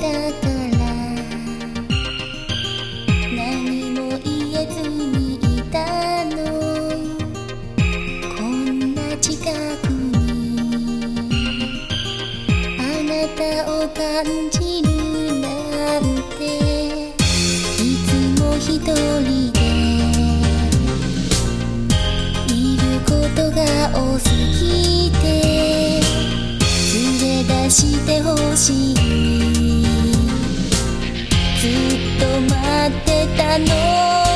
だから何も言えずにいたの。こんな近くにあなたを感じるなんて。いつも一人でいることが多すぎて連れ出してほしい。止まってたの